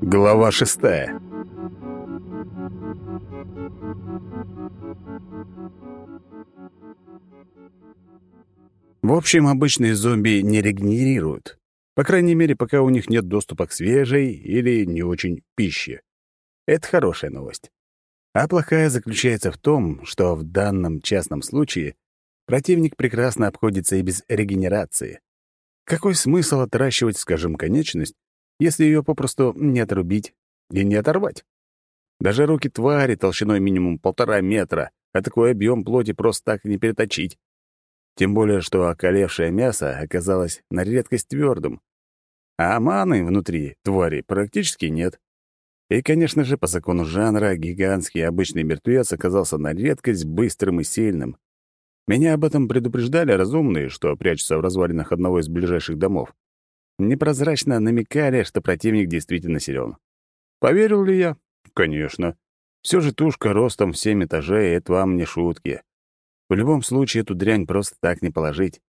Глава шестая В общем, обычные зомби не регенерируют. По крайней мере, пока у них нет доступа к свежей или не очень пище. Это хорошая новость. А плохая заключается в том, что в данном частном случае противник прекрасно обходится и без регенерации. Какой смысл отращивать, скажем, конечность, если ее попросту не отрубить и не оторвать? Даже руки твари толщиной минимум полтора метра, а такой объем плоти просто так не переточить. Тем более, что околевшее мясо оказалось на редкость твердым, а маны внутри твари практически нет. И, конечно же, по закону жанра, гигантский обычный мертвец оказался на редкость быстрым и сильным. Меня об этом предупреждали разумные, что прячутся в развалинах одного из ближайших домов. Непрозрачно намекали, что противник действительно силен. Поверил ли я? Конечно. Все же тушка ростом в семь этажей — это вам не шутки. В любом случае, эту дрянь просто так не положить.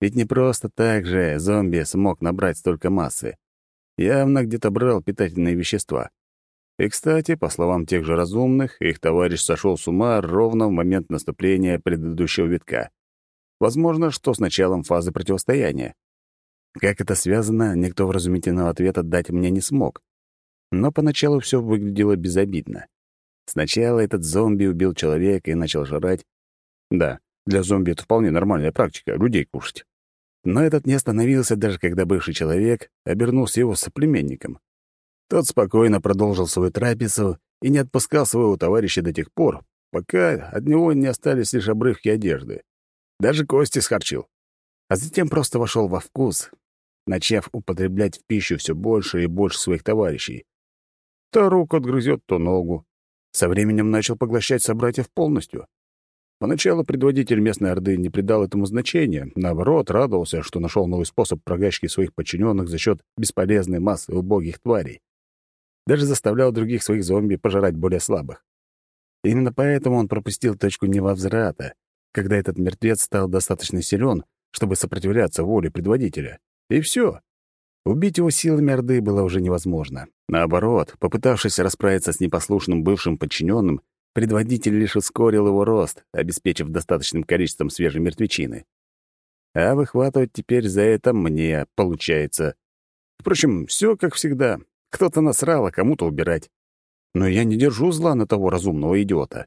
Ведь не просто так же зомби смог набрать столько массы. Явно где-то брал питательные вещества. И, кстати, по словам тех же разумных, их товарищ сошел с ума ровно в момент наступления предыдущего витка. Возможно, что с началом фазы противостояния. Как это связано, никто вразумительного ответа дать мне не смог. Но поначалу все выглядело безобидно. Сначала этот зомби убил человека и начал жрать, да, для зомби это вполне нормальная практика — людей кушать. Но этот не остановился, даже когда бывший человек обернулся его соплеменником. Тот спокойно продолжил свою трапезу и не отпускал своего товарища до тех пор, пока от него не остались лишь обрывки одежды. Даже кости схарчил. А затем просто вошел во вкус, начав употреблять в пищу все больше и больше своих товарищей. То руку отгрызет, то ногу. Со временем начал поглощать собратьев полностью. Поначалу предводитель местной Орды не придал этому значения, наоборот, радовался, что нашел новый способ прогачки своих подчиненных за счет бесполезной массы убогих тварей. Даже заставлял других своих зомби пожирать более слабых. Именно поэтому он пропустил точку невозврата, когда этот мертвец стал достаточно силен, чтобы сопротивляться воле предводителя. И все. Убить его силами Орды было уже невозможно. Наоборот, попытавшись расправиться с непослушным бывшим подчиненным, Предводитель лишь ускорил его рост, обеспечив достаточным количеством свежей мертвечины. А выхватывать теперь за это мне получается. Впрочем, все как всегда. Кто-то насрал, а кому-то убирать. Но я не держу зла на того разумного идиота.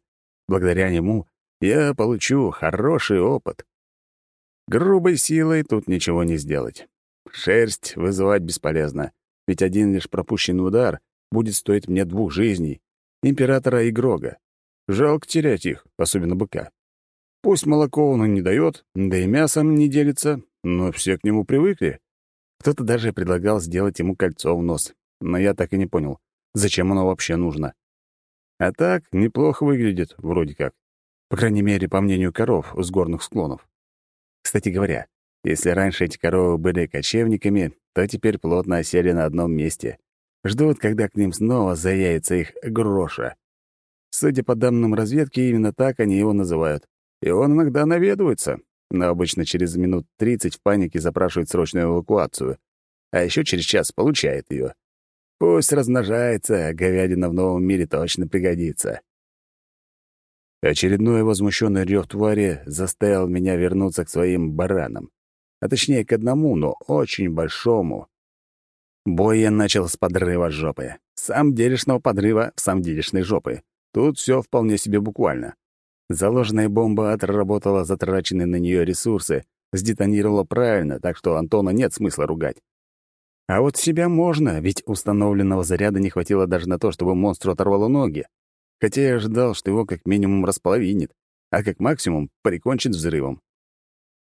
Благодаря нему я получу хороший опыт. Грубой силой тут ничего не сделать. Шерсть вызывать бесполезно, ведь один лишь пропущенный удар будет стоить мне двух жизней — императора и Грога. Жалко терять их, особенно быка. Пусть молоко он и не дает, да и мясом не делится, но все к нему привыкли. Кто-то даже предлагал сделать ему кольцо в нос, но я так и не понял, зачем оно вообще нужно. А так, неплохо выглядит, вроде как. По крайней мере, по мнению коров с горных склонов. Кстати говоря, если раньше эти коровы были кочевниками, то теперь плотно осели на одном месте. Ждут, когда к ним снова заявится их гроша. Судя по данным разведки, именно так они его называют. И он иногда наведывается, но обычно через минут 30 в панике запрашивает срочную эвакуацию, а еще через час получает ее. Пусть размножается, говядина в новом мире точно пригодится. Очередной возмущенный рев твари заставил меня вернуться к своим баранам. А точнее, к одному, но очень большому. Бой я начал с подрыва жопы. Сам делишного подрыва в сам делишной жопы. Тут все вполне себе буквально. Заложенная бомба отработала затраченные на нее ресурсы, сдетонировала правильно, так что Антона нет смысла ругать. А вот себя можно, ведь установленного заряда не хватило даже на то, чтобы монстру оторвало ноги. Хотя я ожидал, что его как минимум располовинит, а как максимум прикончит взрывом.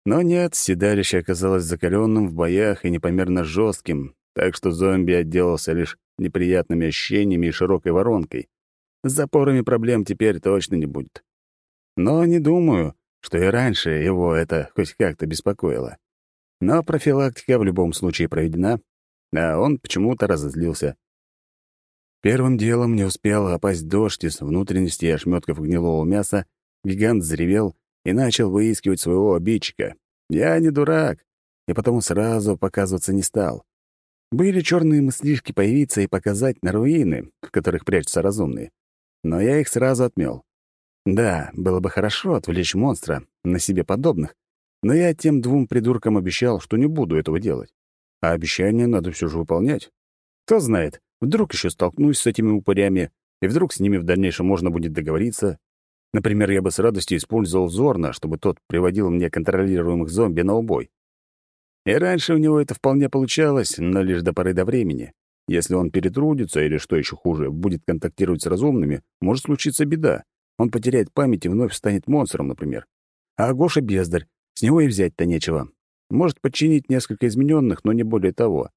Но нет, седалище оказалось закаленным в боях и непомерно жестким, так что зомби отделался лишь неприятными ощущениями и широкой воронкой. С запорами проблем теперь точно не будет. Но не думаю, что и раньше его это хоть как-то беспокоило. Но профилактика в любом случае проведена, а он почему-то разозлился. Первым делом не успел опасть дождь из внутренности и ошметков гнилого мяса, гигант заревел и начал выискивать своего обидчика. Я не дурак, и потому сразу показываться не стал. Были черные мыслишки появиться и показать на руины, в которых прячутся разумные. Но я их сразу отмел. Да, было бы хорошо отвлечь монстра на себе подобных, но я тем двум придуркам обещал, что не буду этого делать. А обещания надо все же выполнять. Кто знает, вдруг еще столкнусь с этими упырями, и вдруг с ними в дальнейшем можно будет договориться. Например, я бы с радостью использовал Зорна, чтобы тот приводил мне контролируемых зомби на убой. И раньше у него это вполне получалось, но лишь до поры до времени. Если он перетрудится или, что еще хуже, будет контактировать с разумными, может случиться беда. Он потеряет память и вновь станет монстром, например. А Гоша — бездарь, с него и взять-то нечего. Может подчинить несколько измененных, но не более того.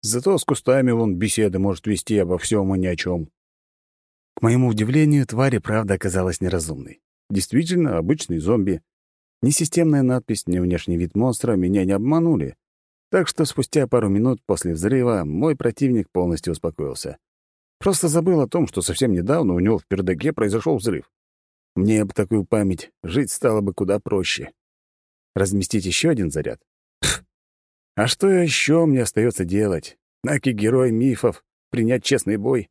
Зато с кустами он беседы может вести обо всем и ни о чем. К моему удивлению, тварь и правда оказалась неразумной. Действительно, обычный зомби. Ни системная надпись, ни внешний вид монстра меня не обманули. Так что спустя пару минут после взрыва мой противник полностью успокоился. Просто забыл о том, что совсем недавно у него в пердаке произошел взрыв. Мне бы такую память, жить стало бы куда проще. Разместить еще один заряд? Пф. А что еще мне остается делать? Наки герой мифов, принять честный бой?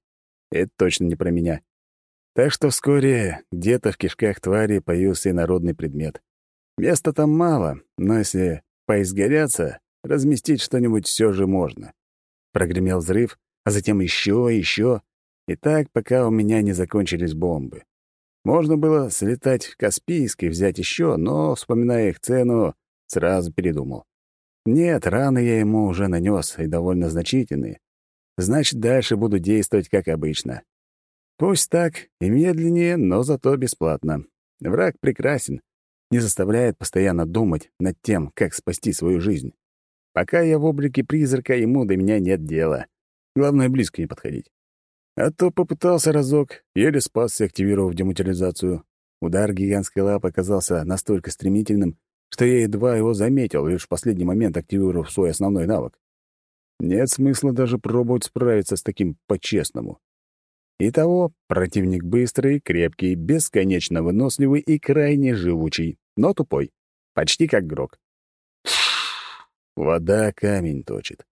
Это точно не про меня. Так что вскоре где-то в кишках твари появился инородный предмет. Места там мало, но если поизгоряться, разместить что-нибудь все же можно. Прогремел взрыв, а затем еще и еще. И так, пока у меня не закончились бомбы. Можно было слетать в Каспийск и взять еще, но, вспоминая их цену, сразу передумал. Нет, раны я ему уже нанес, и довольно значительные. Значит, дальше буду действовать как обычно. Пусть так, и медленнее, но зато бесплатно. Враг прекрасен, не заставляет постоянно думать над тем, как спасти свою жизнь. Пока я в облике призрака, ему до меня нет дела. Главное, близко не подходить. А то попытался разок, еле спасся, активировав дематериализацию. Удар гигантской лапы оказался настолько стремительным, что я едва его заметил, лишь в последний момент активировав свой основной навык. Нет смысла даже пробовать справиться с таким по-честному. Итого, противник быстрый, крепкий, бесконечно выносливый и крайне живучий, но тупой. Почти как Грок. Вода камень точит.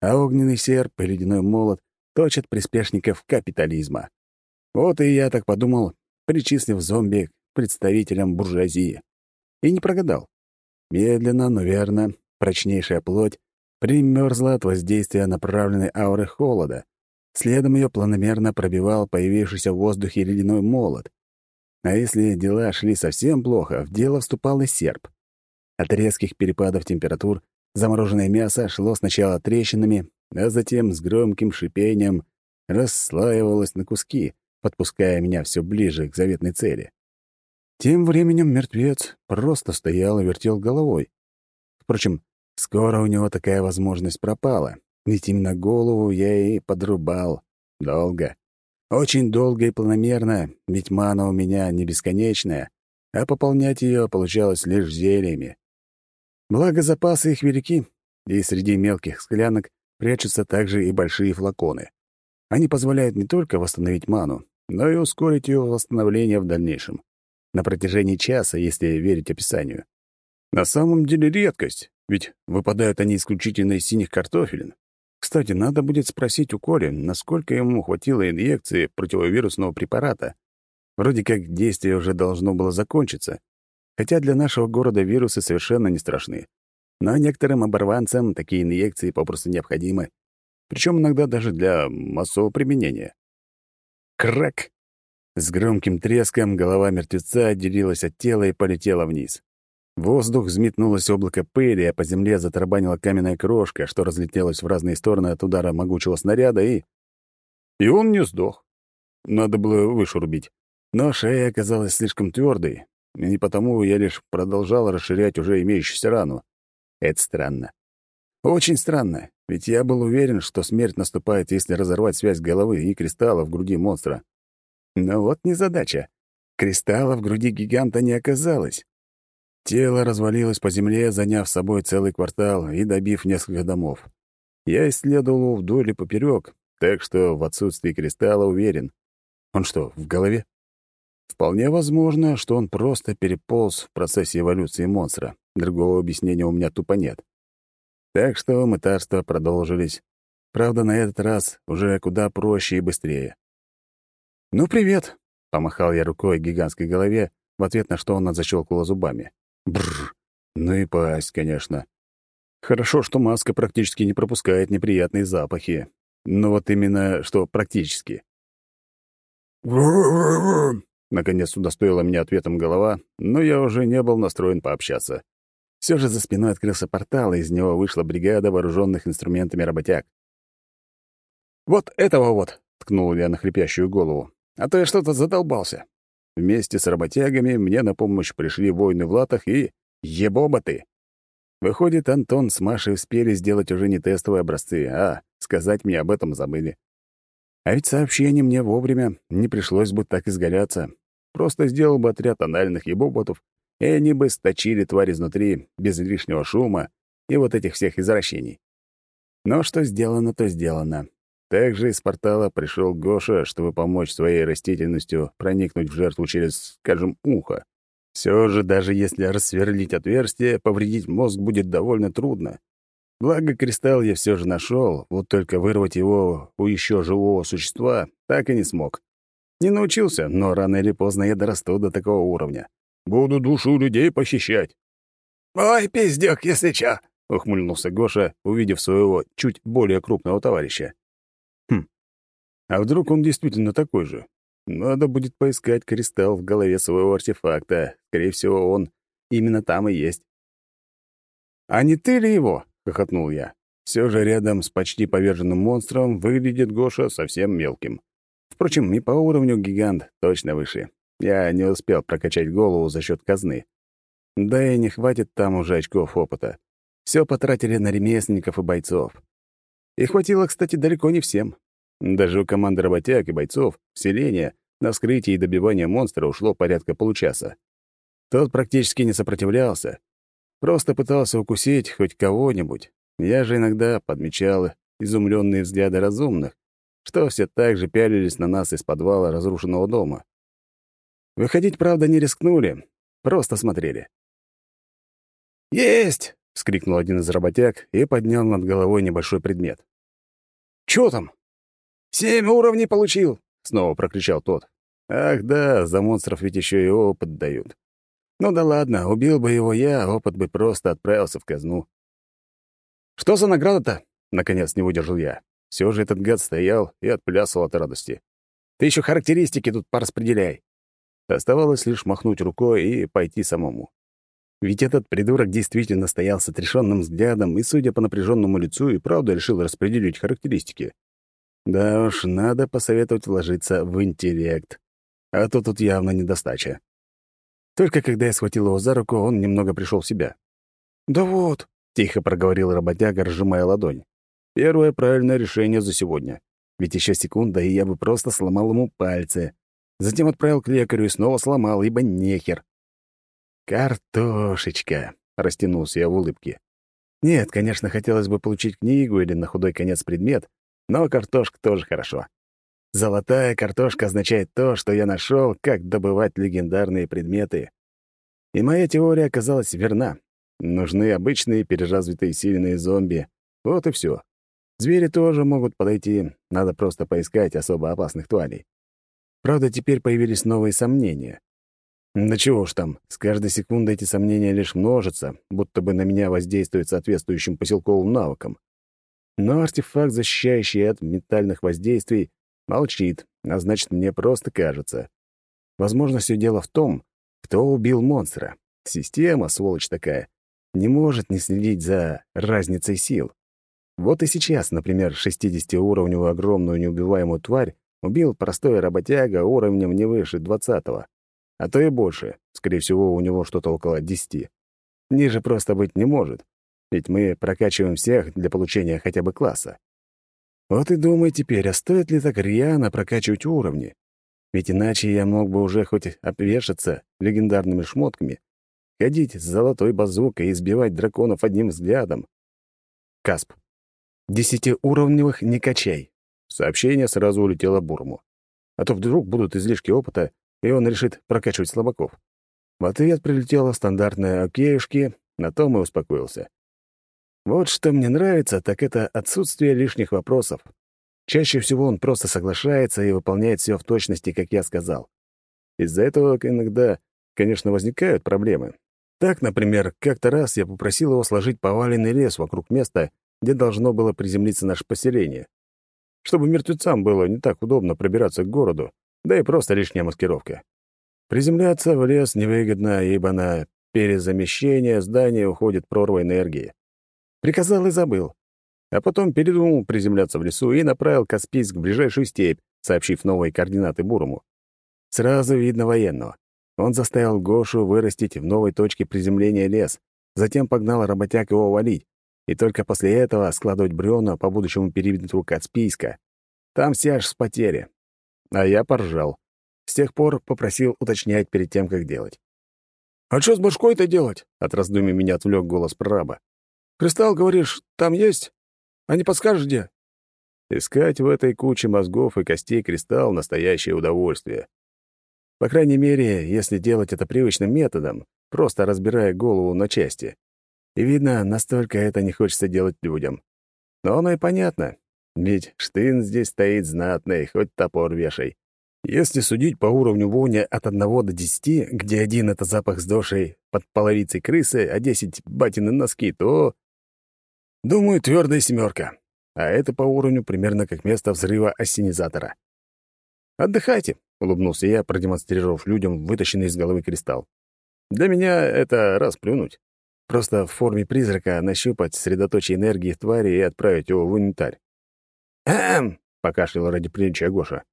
А огненный серп и ледяной молот точат приспешников капитализма. Вот и я так подумал, причислив зомби к представителям буржуазии. И не прогадал. Медленно, но верно, прочнейшая плоть примерзла от воздействия направленной ауры холода. Следом ее планомерно пробивал появившийся в воздухе ледяной молот. А если дела шли совсем плохо, в дело вступал и серп. От резких перепадов температур замороженное мясо шло сначала трещинами, а затем с громким шипением расслаивалось на куски, подпуская меня все ближе к заветной цели. Тем временем мертвец просто стоял и вертел головой. Впрочем, Скоро у него такая возможность пропала, ведь именно голову я и подрубал. Долго. Очень долго и планомерно, ведь мана у меня не бесконечная, а пополнять ее получалось лишь зельями. Благо запасы их велики, и среди мелких склянок прячутся также и большие флаконы. Они позволяют не только восстановить ману, но и ускорить ее восстановление в дальнейшем. На протяжении часа, если верить описанию. На самом деле редкость, ведь выпадают они исключительно из синих картофелин. Кстати, надо будет спросить у Коли, насколько ему хватило инъекции противовирусного препарата. Вроде как действие уже должно было закончиться. Хотя для нашего города вирусы совершенно не страшны. Но некоторым оборванцам такие инъекции попросту необходимы. Причем иногда даже для массового применения. Крак! С громким треском голова мертвеца отделилась от тела и полетела вниз. В воздух взметнулось облако пыли, а по земле затарабанила каменная крошка, что разлетелась в разные стороны от удара могучего снаряда, и... И он не сдох. Надо было выше рубить. Но шея оказалась слишком твердой, и потому я лишь продолжал расширять уже имеющуюся рану. Это странно. Очень странно, ведь я был уверен, что смерть наступает, если разорвать связь головы и кристалла в груди монстра. Но вот незадача. Кристалла в груди гиганта не оказалось. Тело развалилось по земле, заняв собой целый квартал и добив несколько домов. Я исследовал вдоль и поперек, так что в отсутствии кристалла уверен. Он что, в голове? Вполне возможно, что он просто переполз в процессе эволюции монстра. Другого объяснения у меня тупо нет. Так что мытарства продолжились. Правда, на этот раз уже куда проще и быстрее. «Ну, привет!» — помахал я рукой гигантской голове, в ответ на что она защелкала зубами. Бррр! Ну и пасть, конечно. Хорошо, что маска практически не пропускает неприятные запахи. Но вот именно что практически. Наконец удостоила меня ответом голова, но я уже не был настроен пообщаться. Все же за спиной открылся портал, и из него вышла бригада вооруженных инструментами работяг. «Вот этого вот!» — ткнул я на хрипящую голову. «А то я что-то задолбался». Вместе с работягами мне на помощь пришли воины в латах и... ебоботы. Выходит, Антон с Машей успели сделать уже не тестовые образцы, а сказать мне об этом забыли. А ведь сообщение мне вовремя не пришлось бы так изгаляться. Просто сделал бы отряд анальных ебоботов, и они бы сточили тварь изнутри, без лишнего шума и вот этих всех извращений. Но что сделано, то сделано. Также из портала пришел Гоша, чтобы помочь своей растительностью проникнуть в жертву через, скажем, ухо. Все же, даже если рассверлить отверстие, повредить мозг будет довольно трудно. Благо, кристалл я все же нашел, вот только вырвать его у еще живого существа так и не смог. Не научился, но рано или поздно я дорасту до такого уровня. Буду душу людей похищать. «Ой, пиздёк, если чё!» — ухмыльнулся Гоша, увидев своего чуть более крупного товарища. А вдруг он действительно такой же? Надо будет поискать кристалл в голове своего артефакта. Скорее всего, он именно там и есть. «А не ты ли его?» — хохотнул я. Все же рядом с почти поверженным монстром выглядит Гоша совсем мелким. Впрочем, и по уровню гигант точно выше. Я не успел прокачать голову за счет казны. Да и не хватит там уже очков опыта. Все потратили на ремесленников и бойцов. И хватило, кстати, далеко не всем. Даже у команды работяг и бойцов селения на вскрытие и добивание монстра ушло порядка получаса. Тот практически не сопротивлялся, просто пытался укусить хоть кого-нибудь. Я же иногда подмечал изумленные взгляды разумных, что все так же пялились на нас из подвала разрушенного дома. Выходить, правда, не рискнули, просто смотрели. «Есть!» — вскрикнул один из работяг и поднял над головой небольшой предмет. «Чё там?» «Семь уровней получил!» — снова прокричал тот. «Ах да, за монстров ведь еще и опыт дают. Ну да ладно, убил бы его я, опыт бы просто отправился в казну». «Что за награда-то?» — наконец не выдержал я. Все же этот гад стоял и отплясывал от радости. «Ты еще характеристики тут пораспределяй». Оставалось лишь махнуть рукой и пойти самому. Ведь этот придурок действительно стоял с отрешенным взглядом и, судя по напряженному лицу, и правда решил распределить характеристики. Да уж, надо посоветовать вложиться в интеллект. А то тут явно недостача. Только когда я схватил его за руку, он немного пришел в себя. «Да вот», — тихо проговорил работяга, разжимая ладонь. Первое правильное решение за сегодня. Ведь еще секунда, и я бы просто сломал ему пальцы. Затем отправил к лекарю и снова сломал, ибо нехер. «Картошечка», — растянулся я в улыбке. Нет, конечно, хотелось бы получить книгу или на худой конец предмет, но картошка тоже хорошо. Золотая картошка означает то, что я нашел, как добывать легендарные предметы. И моя теория оказалась верна. Нужны обычные переразвитые сильные зомби. Вот и все. Звери тоже могут подойти, надо просто поискать особо опасных тварей. Правда, теперь появились новые сомнения. Да чего уж там, с каждой секундой эти сомнения лишь множатся, будто бы на меня воздействует соответствующим поселковым навыком. Но артефакт, защищающий от ментальных воздействий, молчит, а значит, мне просто кажется. Возможно, все дело в том, кто убил монстра. Система, сволочь такая, не может не следить за разницей сил. Вот и сейчас, например, 60-уровневую огромную неубиваемую тварь убил простой работяга уровнем не выше 20-го. А то и больше. Скорее всего, у него что-то около 10. Ниже просто быть не может ведь мы прокачиваем всех для получения хотя бы класса. Вот и думай теперь, а стоит ли так рьяно прокачивать уровни? Ведь иначе я мог бы уже хоть обвешаться легендарными шмотками, ходить с золотой базукой и избивать драконов одним взглядом. Касп. Десятиуровневых не качай. Сообщение сразу улетело Бурму. А то вдруг будут излишки опыта, и он решит прокачивать слабаков. В ответ прилетело стандартное «окейшки», на том и успокоился. Вот что мне нравится, так это отсутствие лишних вопросов. Чаще всего он просто соглашается и выполняет все в точности, как я сказал. Из-за этого иногда, конечно, возникают проблемы. Так, например, как-то раз я попросил его сложить поваленный лес вокруг места, где должно было приземлиться наше поселение. Чтобы мертвецам было не так удобно пробираться к городу, да и просто лишняя маскировка. Приземляться в лес невыгодно, ибо на перезамещение здания уходит прорва энергии. Приказал и забыл. А потом передумал приземляться в лесу и направил Каспийск в ближайшую степь, сообщив новые координаты Бурому. Сразу видно военного. Он заставил Гошу вырастить в новой точке приземления лес, затем погнал работяг его валить, и только после этого складывать бревна по будущему периметру Каспийска. Там все аж с потери. А я поржал. С тех пор попросил уточнять перед тем, как делать. «А что с башкой-то делать?» — от раздумий меня отвлек голос прораба. «Кристалл, говоришь, там есть? А не подскажешь, где?» Искать в этой куче мозгов и костей кристалл — настоящее удовольствие. По крайней мере, если делать это привычным методом, просто разбирая голову на части. И видно, настолько это не хочется делать людям. Но оно и понятно, ведь штын здесь стоит знатный, хоть топор вешай. Если судить по уровню вони от одного до десяти, где один — это запах сдошей под половицей крысы, а десять — батины носки, то... Думаю, твердая семерка. А это по уровню примерно как место взрыва ассенизатора. «Отдыхайте», — улыбнулся я, продемонстрировав людям вытащенный из головы кристалл. «Для меня это расплюнуть. Просто в форме призрака нащупать средоточие энергии в твари и отправить его в инвентарь». «Эм!» — покашлял ради приличия Гоша.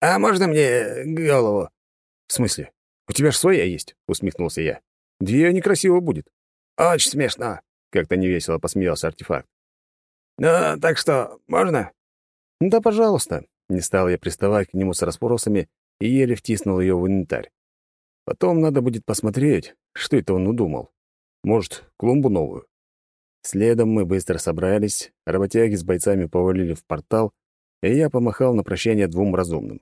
«А можно мне голову?» «В смысле? У тебя ж своя есть», — усмехнулся я. «Две некрасиво будет». «Очень смешно», — как-то невесело посмеялся артефакт. «Ну, так что, можно?» «Да, пожалуйста», не стал я приставать к нему с расспросами и еле втиснул ее в инвентарь. Потом надо будет посмотреть, что это он удумал. Может, клумбу новую. Следом мы быстро собрались, работяги с бойцами повалили в портал, и я помахал на прощание двум разумным.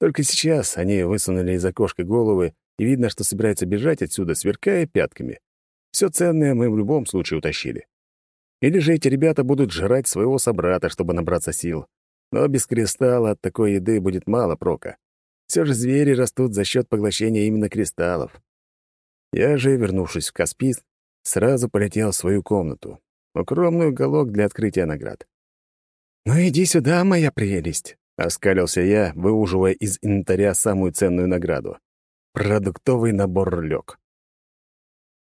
Только сейчас они высунули из окошка головы, и видно, что собираются бежать отсюда, сверкая пятками. Все ценное мы в любом случае утащили. Или же эти ребята будут жрать своего собрата, чтобы набраться сил, но без кристалла от такой еды будет мало прока. Все же звери растут за счет поглощения именно кристаллов. Я же, вернувшись в Каспийск, сразу полетел в свою комнату. Укромный уголок для открытия наград. «Ну иди сюда, моя прелесть!» — оскалился я, выуживая из инвентаря самую ценную награду. Продуктовый набор лёг.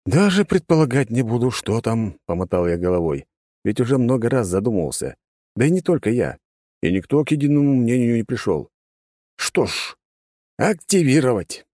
«Даже предполагать не буду, что там», — помотал я головой. Ведь уже много раз задумывался. Да и не только я и никто к единому мнению не пришел. Что ж, активировать.